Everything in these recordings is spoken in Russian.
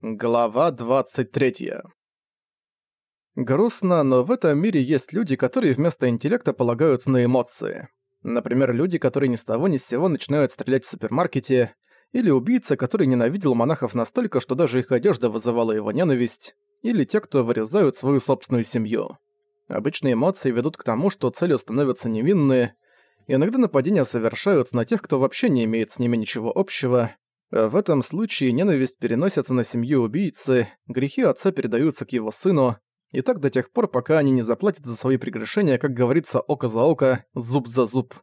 Глава 23. Грустно, но в этом мире есть люди, которые вместо интеллекта полагаются на эмоции. Например, люди, которые ни с того ни с сего начинают стрелять в супермаркете, или убийца, который ненавидел монахов настолько, что даже их одежда вызывала его ненависть, или те, кто вырезают свою собственную семью. Обычные эмоции ведут к тому, что целью становятся невинные, иногда нападения совершаются на тех, кто вообще не имеет с ними ничего общего, в этом случае ненависть переносится на семью убийцы, грехи отца передаются к его сыну, и так до тех пор, пока они не заплатят за свои прегрешения, как говорится, око за око, зуб за зуб.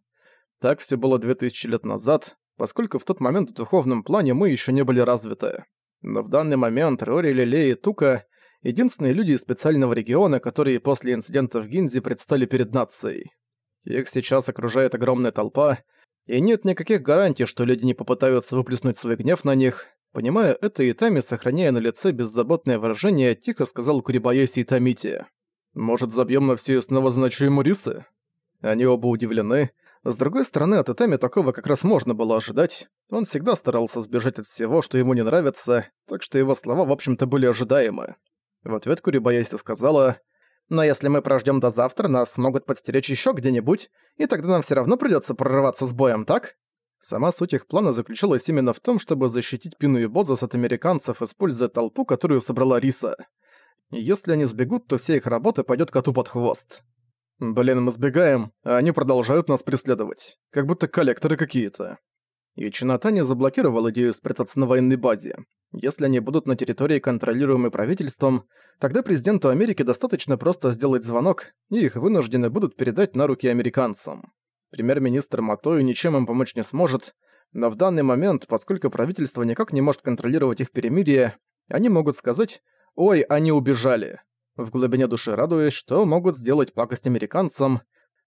Так все было 2000 лет назад, поскольку в тот момент в духовном плане мы еще не были развиты. Но в данный момент Рори, Лилей и Тука — единственные люди из специального региона, которые после инцидента в Гинзе предстали перед нацией. Их сейчас окружает огромная толпа — и нет никаких гарантий, что люди не попытаются выплеснуть свой гнев на них. Понимая это, Итами, сохраняя на лице беззаботное выражение, тихо сказал Курибаеси Итамити. «Может, забьем на все и снова заночуем у Рисы?» Они оба удивлены. С другой стороны, от Итами такого как раз можно было ожидать. Он всегда старался сбежать от всего, что ему не нравится, так что его слова, в общем-то, были ожидаемы. В ответ Курибаеси сказала но если мы прождём до завтра, нас могут подстеречь ещё где-нибудь, и тогда нам всё равно придётся прорываться с боем, так? Сама суть их плана заключалась именно в том, чтобы защитить Пину и Бозас от американцев, используя толпу, которую собрала Риса. Если они сбегут, то вся их работа пойдёт коту под хвост. Блин, мы сбегаем, а они продолжают нас преследовать. Как будто коллекторы какие-то. И Чинатани заблокировал идею спрятаться на военной базе. Если они будут на территории, контролируемой правительством, тогда президенту Америки достаточно просто сделать звонок, и их вынуждены будут передать на руки американцам. Премьер-министр Матою ничем им помочь не сможет, но в данный момент, поскольку правительство никак не может контролировать их перемирие, они могут сказать «Ой, они убежали», в глубине души радуясь, что могут сделать пакость американцам.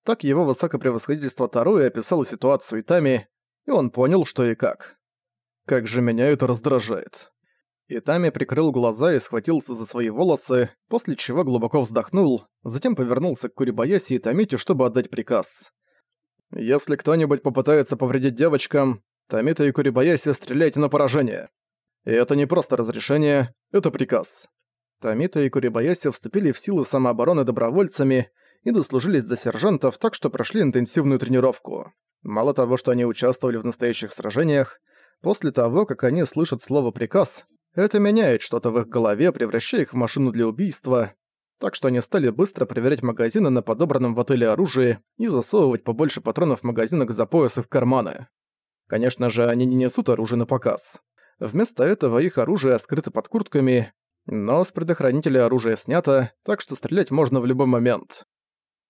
Так его высокопревосходительство Таро и описало ситуацию Итами, и он понял, что и как. Как же меня это раздражает. Итами прикрыл глаза и схватился за свои волосы, после чего глубоко вздохнул, затем повернулся к Курибаяси и Тамите, чтобы отдать приказ. «Если кто-нибудь попытается повредить девочкам, Тамита и Курибаяси стреляйте на поражение. И это не просто разрешение, это приказ». Тамита и Курибаяси вступили в силы самообороны добровольцами и дослужились до сержантов, так что прошли интенсивную тренировку. Мало того, что они участвовали в настоящих сражениях, После того, как они слышат слово «приказ», это меняет что-то в их голове, превращая их в машину для убийства, так что они стали быстро проверять магазины на подобранном в отеле оружии и засовывать побольше патронов в магазинах за пояс в карманы. Конечно же, они не несут оружие на показ. Вместо этого их оружие скрыто под куртками, но с предохранителя оружие снято, так что стрелять можно в любой момент.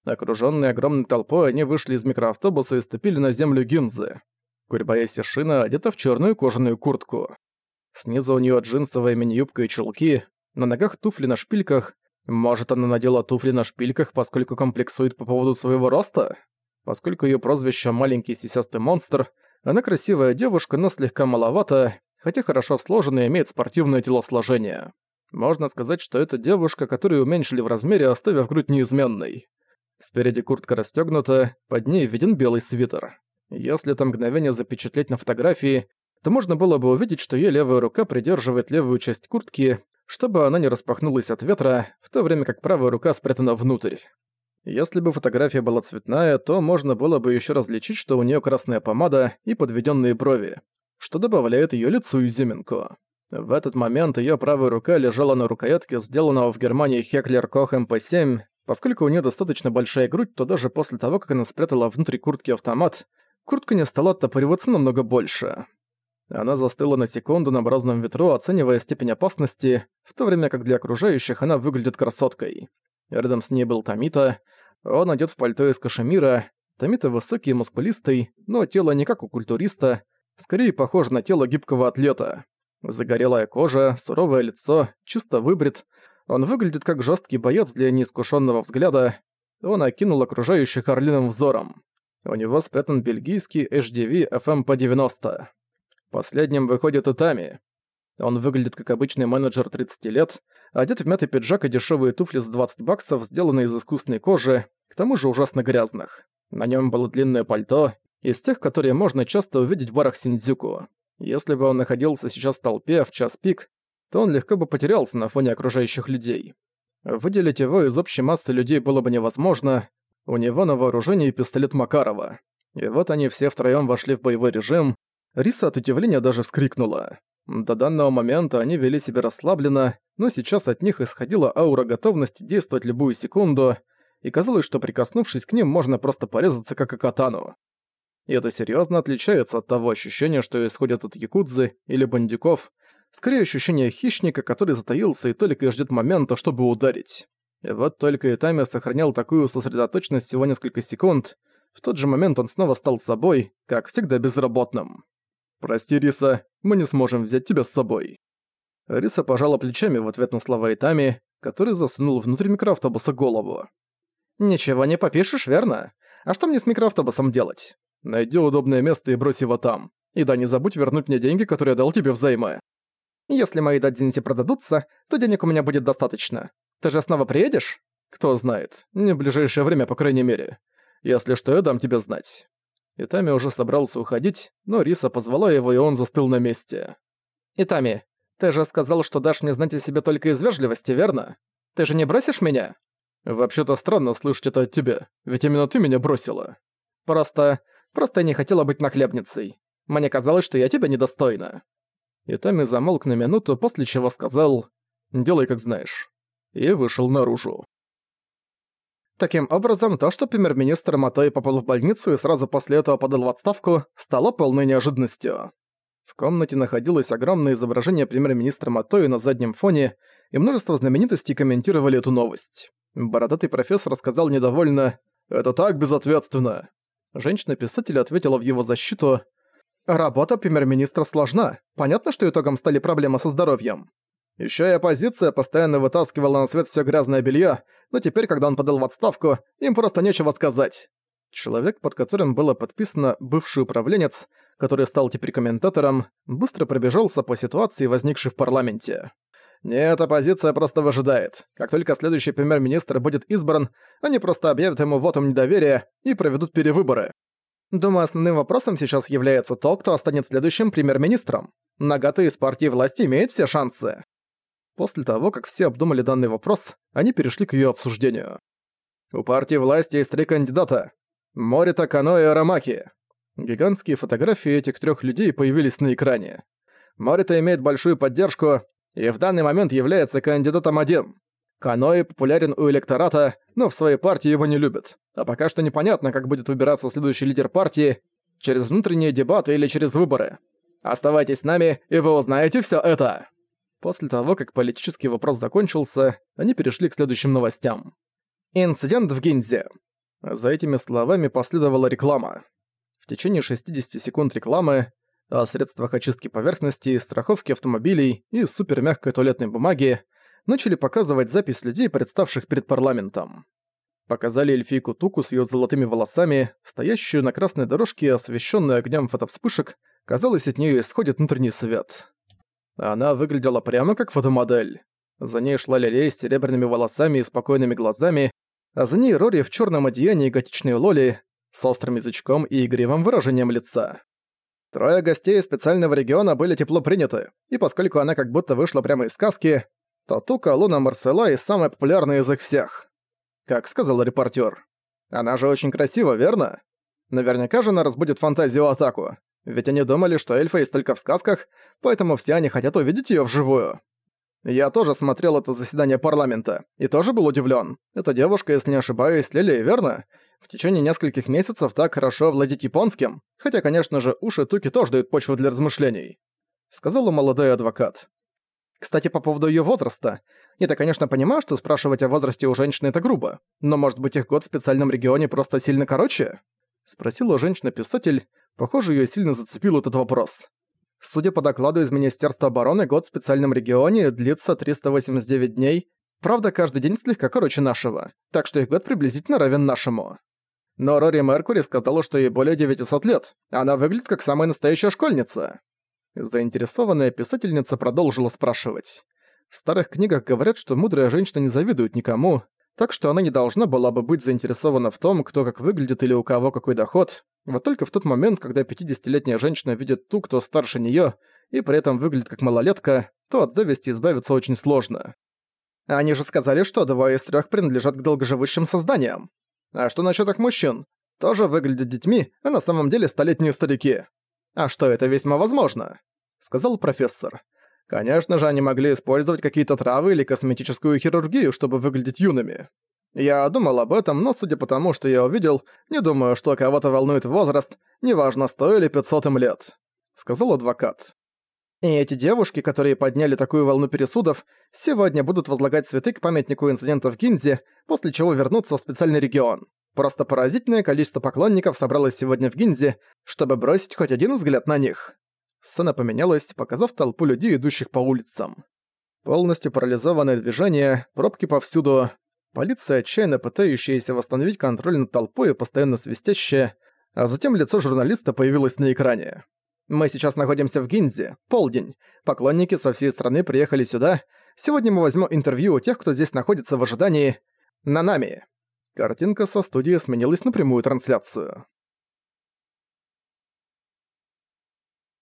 Окружённые огромной толпой, они вышли из микроавтобуса и ступили на землю Гинзы. Курибаяси Шина одета в черную кожаную куртку. Снизу у нее джинсовая мини-юбка и чулки, на ногах туфли на шпильках. Может, она надела туфли на шпильках, поскольку комплексует по поводу своего роста? Поскольку ее прозвище «маленький сисястый монстр», она красивая девушка, но слегка маловато, хотя хорошо сложена и имеет спортивное телосложение. Можно сказать, что это девушка, которую уменьшили в размере, оставив грудь неизменной. Спереди куртка расстёгнута, под ней виден белый свитер. Если это мгновение запечатлеть на фотографии, то можно было бы увидеть, что её левая рука придерживает левую часть куртки, чтобы она не распахнулась от ветра, в то время как правая рука спрятана внутрь. Если бы фотография была цветная, то можно было бы ещё различить, что у неё красная помада и подведённые брови, что добавляет её лицу изюминку. В этот момент её правая рука лежала на рукоятке сделанного в Германии Хеклер Кох МП-7. Поскольку у неё достаточно большая грудь, то даже после того, как она спрятала внутри куртки автомат, Куртка не стала оттопыриваться намного больше. Она застыла на секунду на морозном ветру, оценивая степень опасности, в то время как для окружающих она выглядит красоткой. Рядом с ней был Тамита. Он одет в пальто из кашемира. Тамита высокий и мускулистый, но тело не как у культуриста, скорее похоже на тело гибкого атлета. Загорелая кожа, суровое лицо, чисто выбрит. Он выглядит как жесткий боец для неискушенного взгляда. Он окинул окружающих орлиным взором. У него спрятан бельгийский HDV FM-P90. Последним выходит Итами. Он выглядит как обычный менеджер 30 лет, одет в мятый пиджак и дешевые туфли за 20 баксов, сделанные из искусственной кожи, к тому же ужасно грязных. На нем было длинное пальто, из тех, которые можно часто увидеть в барах Синдзюку. Если бы он находился сейчас в толпе в час пик, то он легко бы потерялся на фоне окружающих людей. Выделить его из общей массы людей было бы невозможно. У него на вооружении пистолет Макарова. И вот они все втроём вошли в боевой режим. Риса от удивления даже вскрикнула. До данного момента они вели себя расслабленно, но сейчас от них исходила аура готовности действовать любую секунду, и казалось, что прикоснувшись к ним, можно просто порезаться как и катану. И это серьезно отличается от того ощущения, что исходит от якудзы или бандюков, скорее ощущение хищника, который затаился и только ждет момента, чтобы ударить. И вот только Итами сохранял такую сосредоточенность всего несколько секунд, в тот же момент он снова стал собой, как всегда безработным. «Прости, Риса, мы не сможем взять тебя с собой». Риса пожала плечами в ответ на слова Итами, который засунул внутрь микроавтобуса голову. «Ничего не попишешь, верно? А что мне с микроавтобусом делать? Найди удобное место и брось его там. И да, не забудь вернуть мне деньги, которые я дал тебе взаймы. Если мои дадзинси продадутся, то денег у меня будет достаточно. Ты же снова приедешь? Кто знает. Не в ближайшее время, по крайней мере. Если что, я дам тебе знать». Итами уже собрался уходить, но Риса позвала его, и он застыл на месте. «Итами, ты же сказал, что дашь мне знать о себе только из вежливости, верно? Ты же не бросишь меня?» «Вообще-то странно слышать это от тебя, ведь именно ты меня бросила». «Просто... просто я не хотела быть нахлебницей. Мне казалось, что я тебя недостойна». Итами замолк на минуту, после чего сказал «Делай, как знаешь» и вышел наружу. Таким образом, то, что премьер-министр Матой попал в больницу и сразу после этого подал в отставку, стало полной неожиданностью. В комнате находилось огромное изображение премьер-министра Матои на заднем фоне, и множество знаменитостей комментировали эту новость. Бородатый профессор сказал недовольно «Это так безответственно». Женщина-писатель ответила в его защиту «Работа премьер-министра сложна. Понятно, что итогом стали проблемы со здоровьем. Еще и оппозиция постоянно вытаскивала на свет все грязное белье, но теперь, когда он подал в отставку, им просто нечего сказать. Человек, под которым было подписано «бывший управленец», который стал теперь комментатором, быстро пробежался по ситуации, возникшей в парламенте. Нет, оппозиция просто выжидает. Как только следующий премьер-министр будет избран, они просто объявят ему вотум недоверия и проведут перевыборы. Думаю, основным вопросом сейчас является то, кто станет следующим премьер-министром. Нагаты из партии власти имеют все шансы. После того, как все обдумали данный вопрос, они перешли к её обсуждению. У партии власти есть три кандидата. Морита, Кано и Арамаки. Гигантские фотографии этих трёх людей появились на экране. Морита имеет большую поддержку и в данный момент является кандидатом один. Каноэ популярен у электората, но в своей партии его не любят. А пока что непонятно, как будет выбираться следующий лидер партии, через внутренние дебаты или через выборы. Оставайтесь с нами, и вы узнаете всё это. После того, как политический вопрос закончился, они перешли к следующим новостям. Инцидент в Гинзе. За этими словами последовала реклама. В течение 60 секунд рекламы о средствах очистки поверхности, страховке автомобилей и супермягкой туалетной бумаги начали показывать запись людей, представших перед парламентом. Показали эльфийку Туку с ее золотыми волосами, стоящую на красной дорожке, освещенную огнем фотовспышек, казалось, от нее исходит внутренний свет. Она выглядела прямо как фотомодель. За ней шла Лилей с серебряными волосами и спокойными глазами, а за ней Рори в черном одеянии готичной Лоли с острым язычком и игривым выражением лица. Трое гостей специального региона были тепло приняты, и поскольку она как будто вышла прямо из сказки, то Тука Луна Марсела и самая популярная из их всех. Как сказал репортер. Она же очень красива, верно? Наверняка же она разбудит фантазию атаку. Ведь они думали, что эльфа есть только в сказках, поэтому все они хотят увидеть её вживую. Я тоже смотрел это заседание парламента, и тоже был удивлен. Эта девушка, если не ошибаюсь, Лилия, верно? В течение нескольких месяцев так хорошо владеть японским, хотя, конечно же, уши Туки тоже дают почву для размышлений. Сказала молодой адвокат. Кстати, по поводу её возраста. Я-то, конечно, понимаю, что спрашивать о возрасте у женщины это грубо, но может быть их год в специальном регионе просто сильно короче? Спросила женщина-писатель, Похоже, её сильно зацепил этот вопрос. Судя по докладу из Министерства обороны, год в специальном регионе длится 389 дней. Правда, каждый день слегка короче нашего, так что их год приблизительно равен нашему. Но Рори Меркури сказала, что ей более 900 лет. Она выглядит как самая настоящая школьница. Заинтересованная писательница продолжила спрашивать. В старых книгах говорят, что мудрая женщина не завидует никому, так что она не должна была бы быть заинтересована в том, кто как выглядит или у кого какой доход, вот только в тот момент, когда 50-летняя женщина видит ту, кто старше неё, и при этом выглядит как малолетка, то от зависти избавиться очень сложно. Они же сказали, что двое из трех принадлежат к долгоживущим созданиям. А что насчет их мужчин? Тоже выглядят детьми, а на самом деле столетние старики. А что, это весьма возможно, сказал профессор. Конечно же, они могли использовать какие-то травы или косметическую хирургию, чтобы выглядеть юными. Я думал об этом, но судя по тому, что я увидел, не думаю, что кого-то волнует возраст, неважно, сто или пятьсот им лет», — сказал адвокат. И эти девушки, которые подняли такую волну пересудов, сегодня будут возлагать цветы к памятнику инцидента в Гинзе, после чего вернуться в специальный регион. Просто поразительное количество поклонников собралось сегодня в Гинзе, чтобы бросить хоть один взгляд на них. Сцена поменялась, показав толпу людей, идущих по улицам. Полностью парализованное движение, пробки повсюду, полиция, отчаянно пытающаяся восстановить контроль над толпой и постоянно свистящая, а затем лицо журналиста появилось на экране. «Мы сейчас находимся в Гинзе, полдень. Поклонники со всей страны приехали сюда. Сегодня мы возьмем интервью у тех, кто здесь находится в ожидании. На нами». Картинка со студии сменилась на прямую трансляцию.